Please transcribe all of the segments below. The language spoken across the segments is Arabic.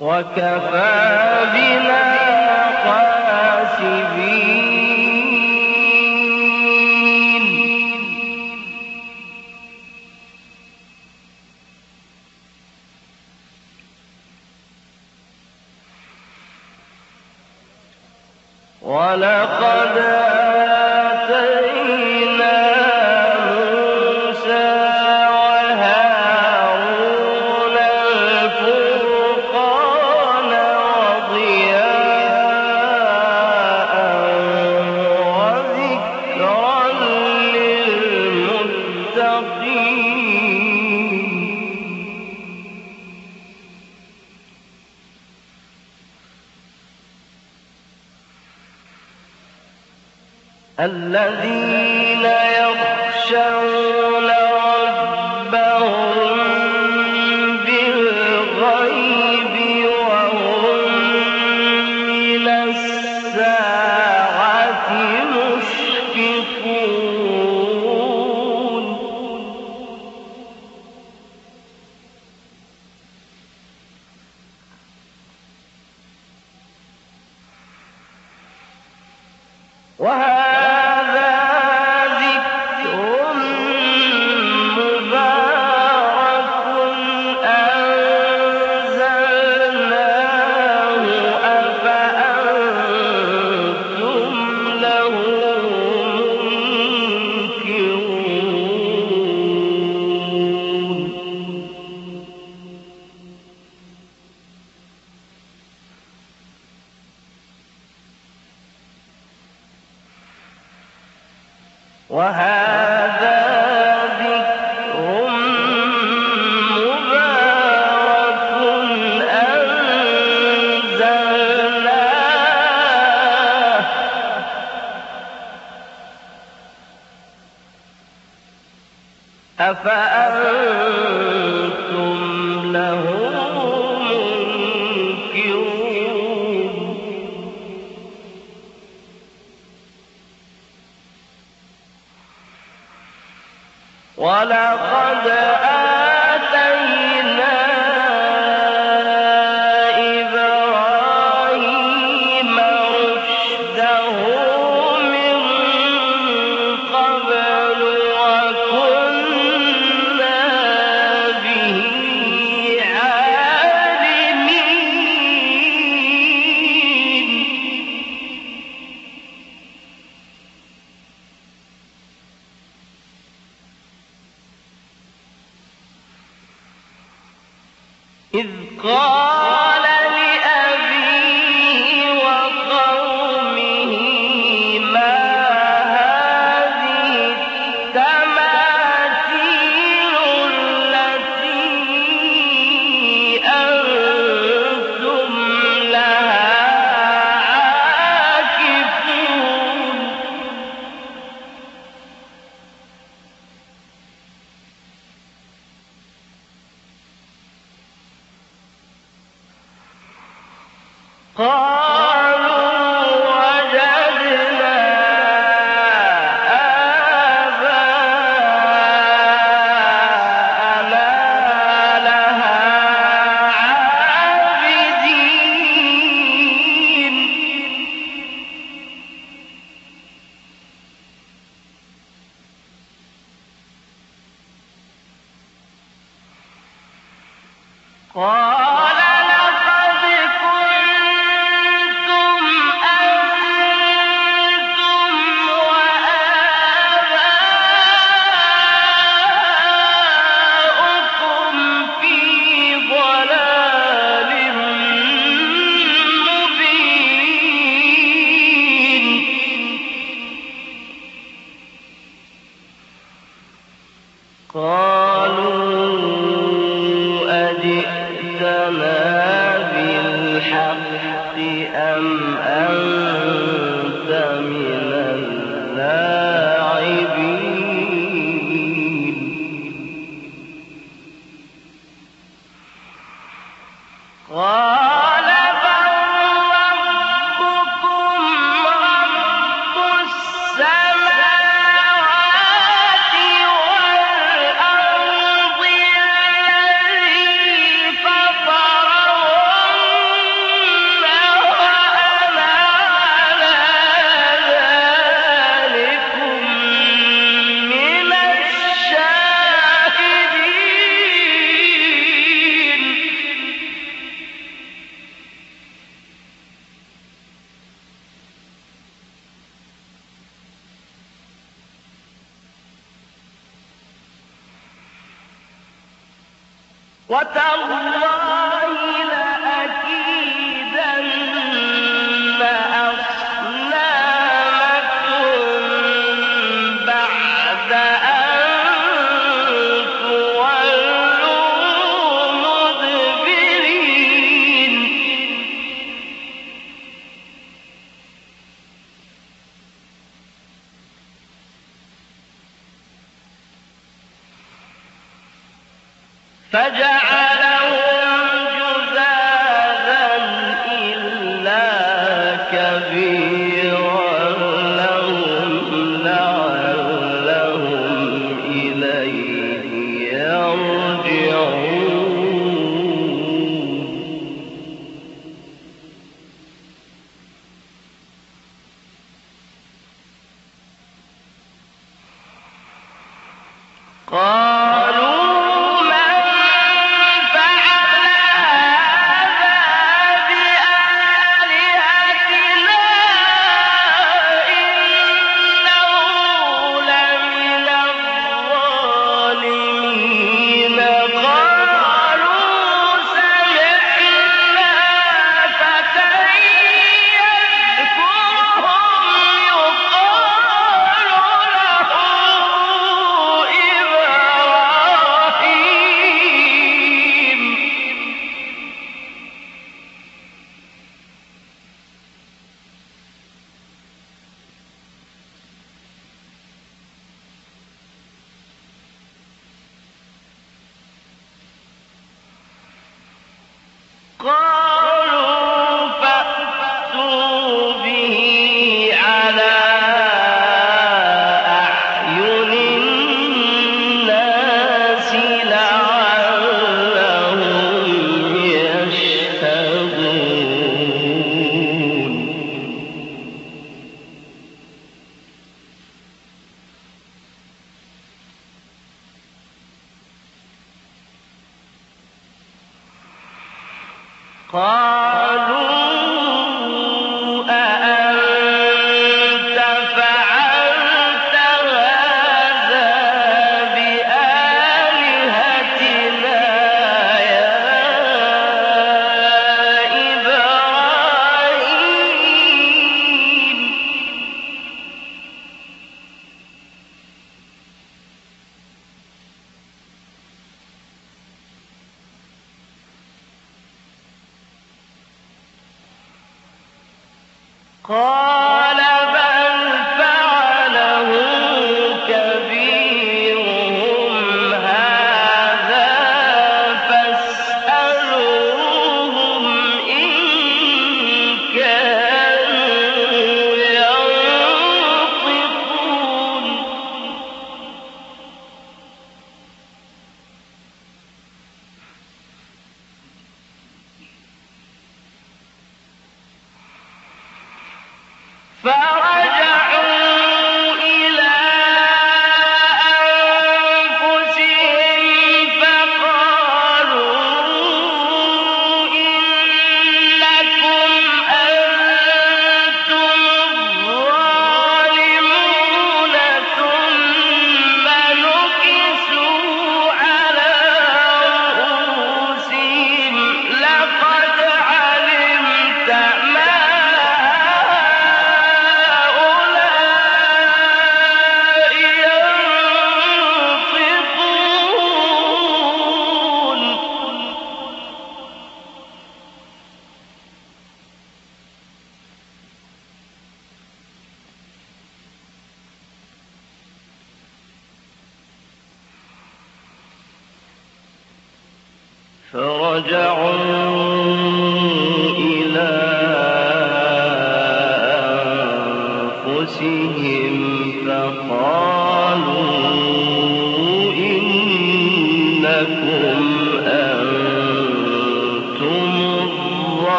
وكفى بنا وهذا ولقد أن Ah! Wow. فجعلهم قالوا Call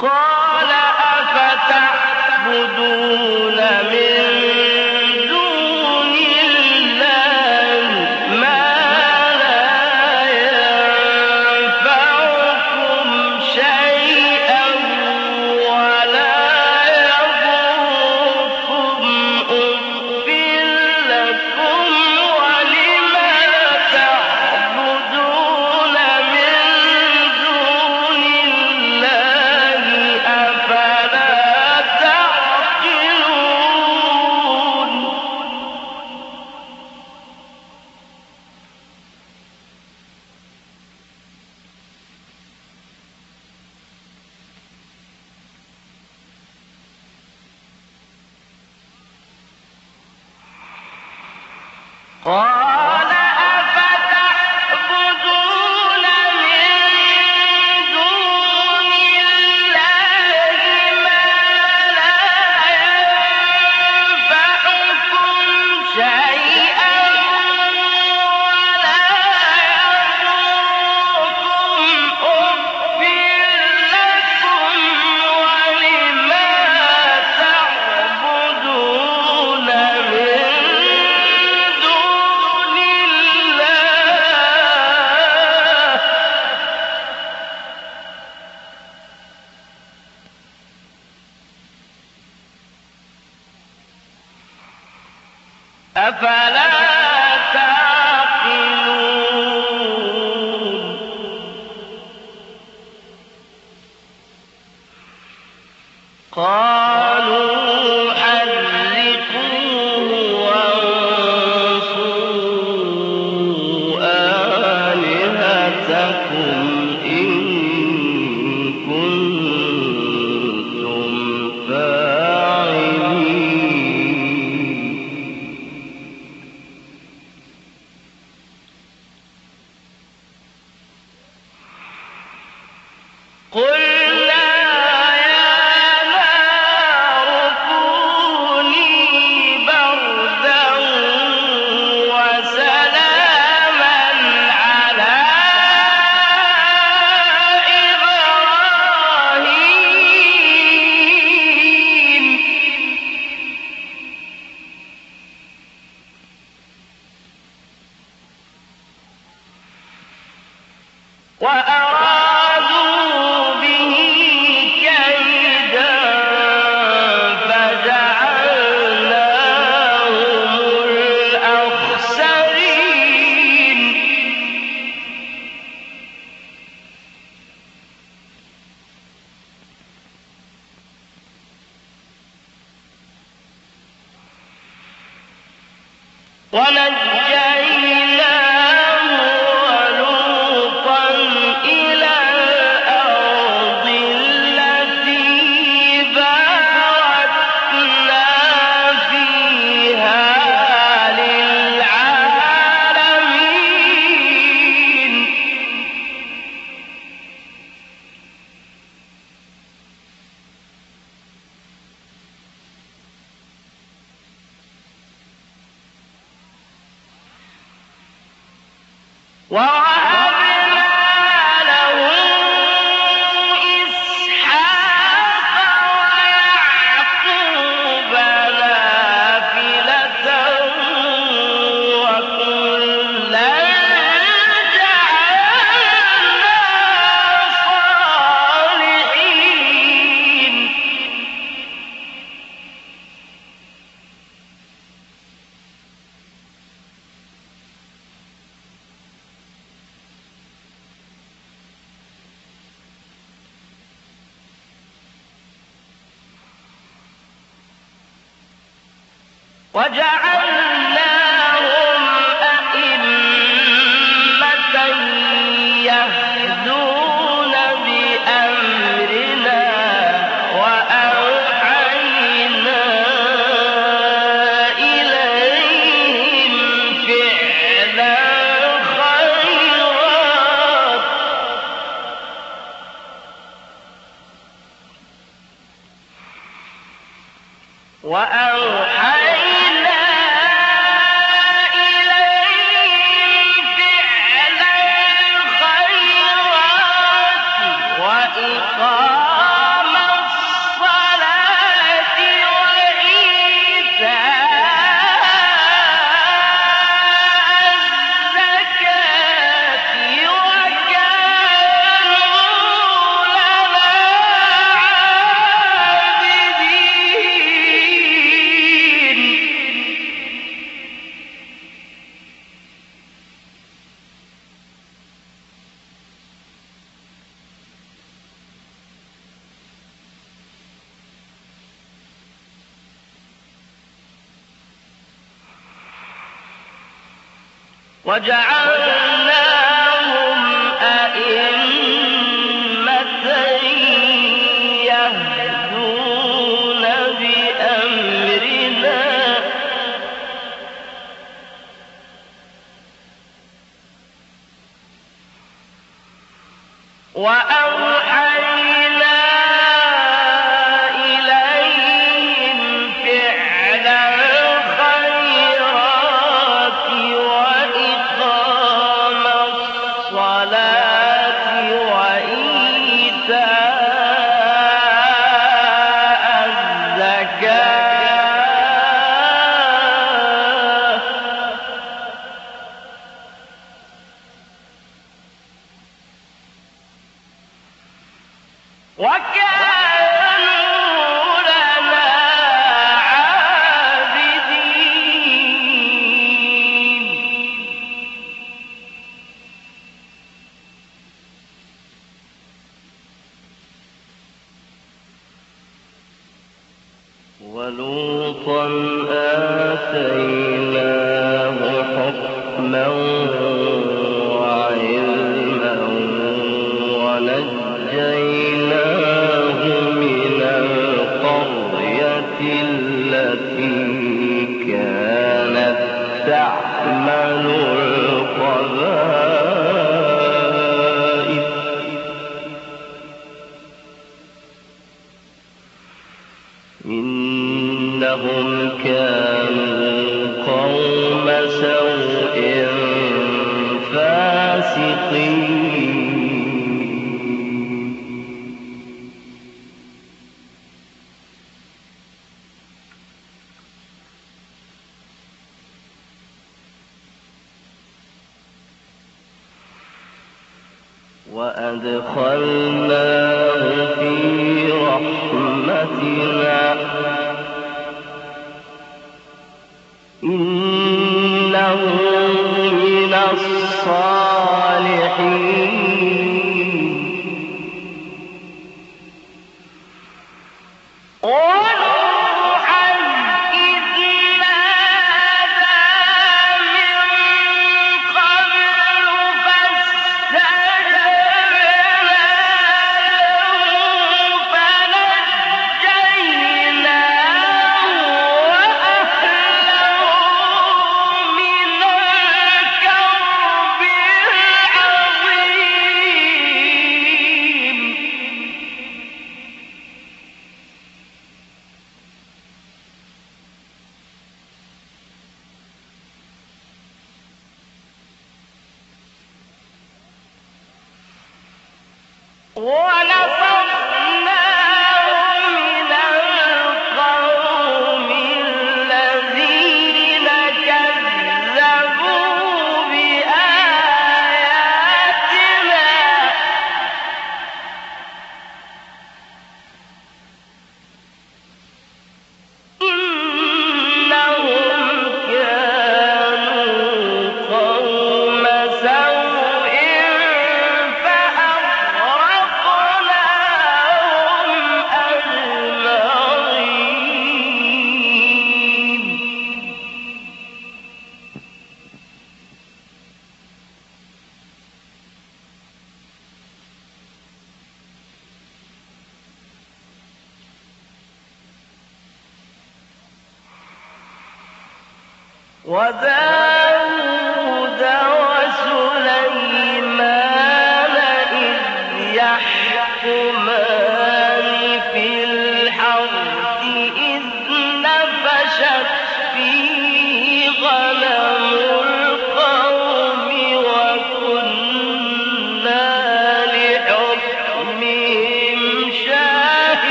قال قل ووهبنا وجعلناهم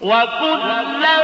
وكلا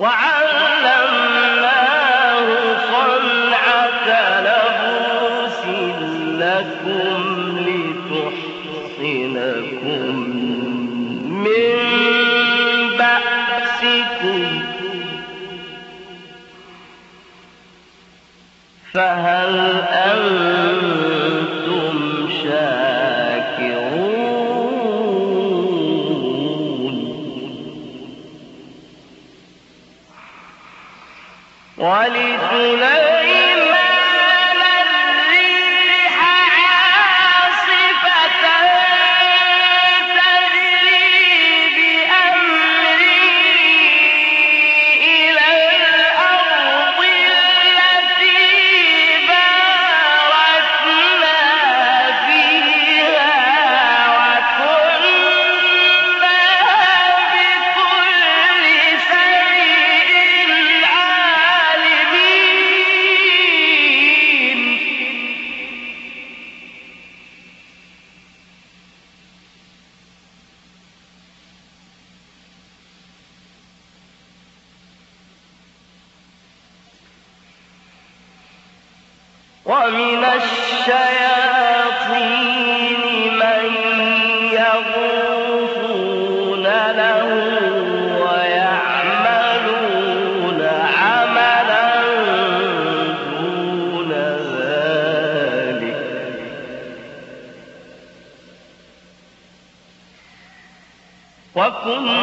وعلى ومن الشياطين من يغوصون له ويعملون عملا دون ذلك وكنا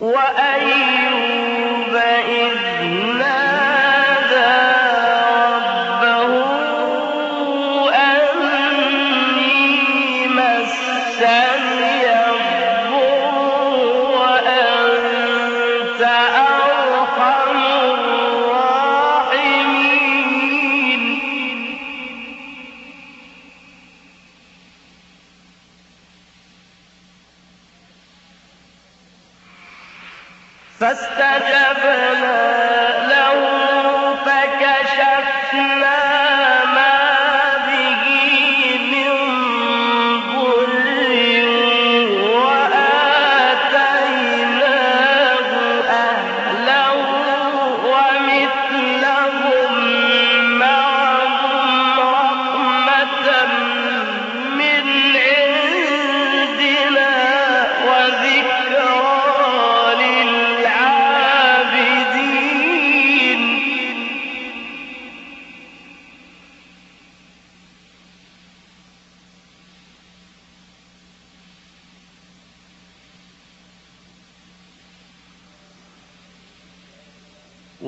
وأي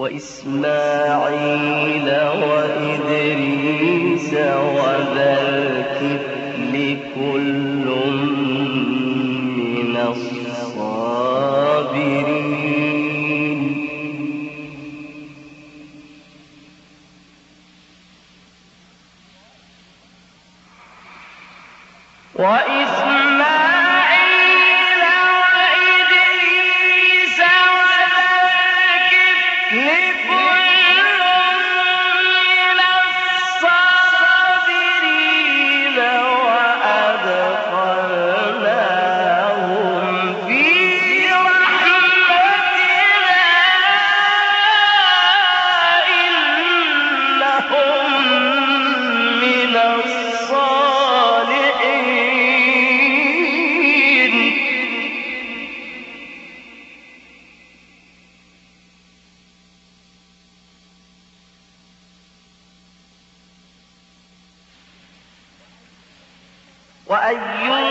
وإسماعيل وإدريس وذا الكفل كل من الصابرين وأيوب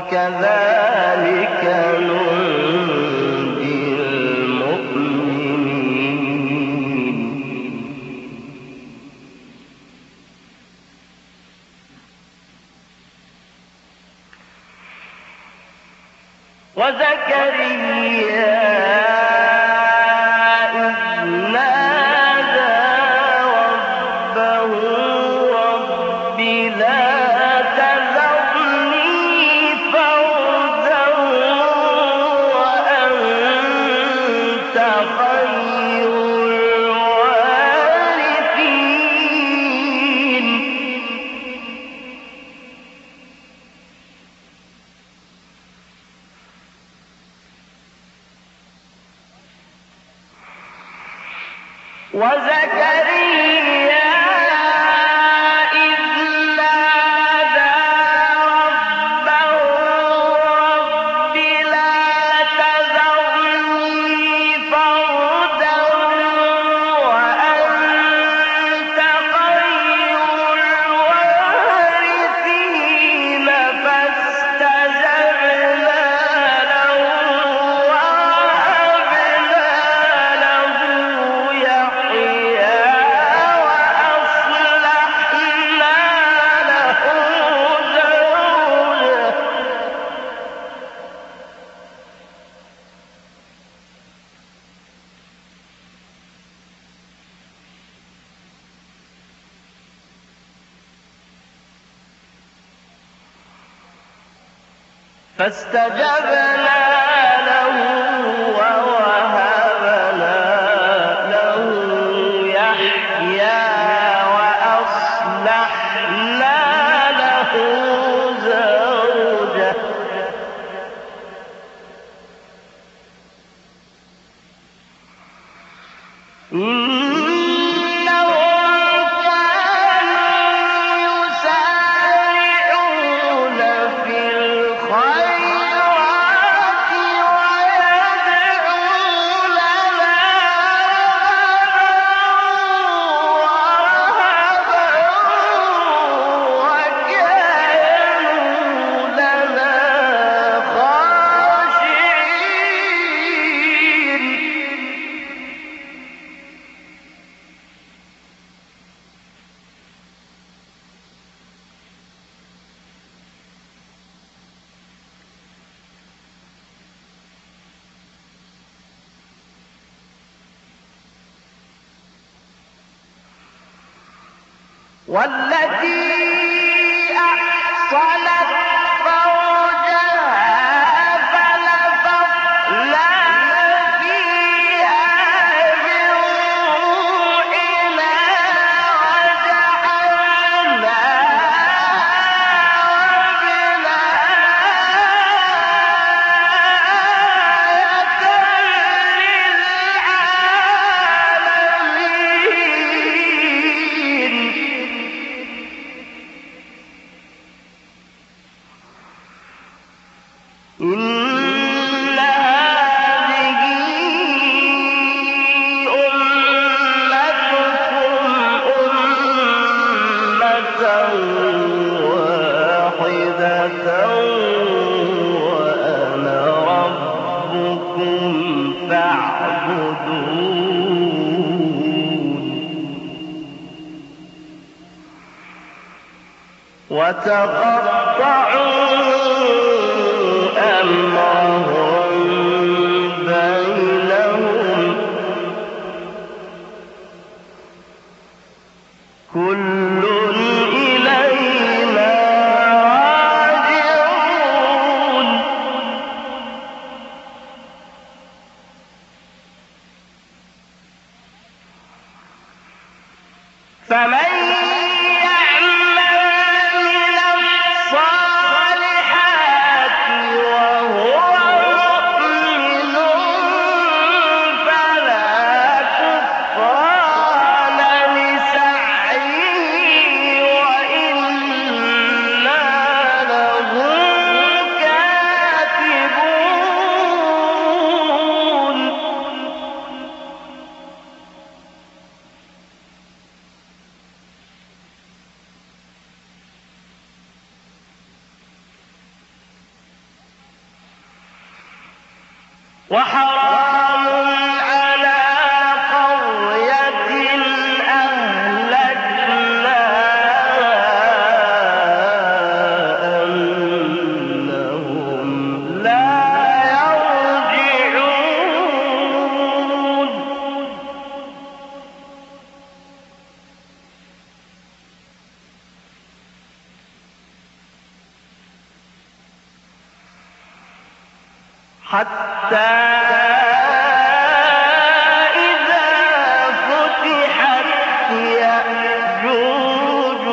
وكذلك فاستجبنا وتقطعوا